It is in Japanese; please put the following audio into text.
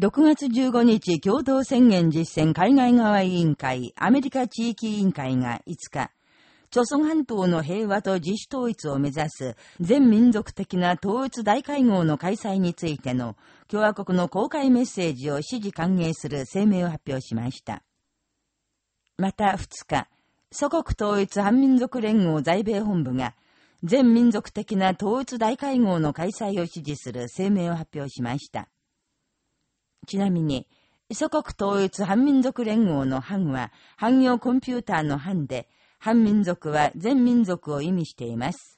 6月15日共同宣言実践海外側委員会アメリカ地域委員会が5日、朝鮮半島の平和と自主統一を目指す全民族的な統一大会合の開催についての共和国の公開メッセージを支持歓迎する声明を発表しました。また2日、祖国統一反民族連合在米本部が全民族的な統一大会合の開催を支持する声明を発表しました。ちなみに、祖国統一反民族連合の反は、汎用コンピューターの反で、反民族は全民族を意味しています。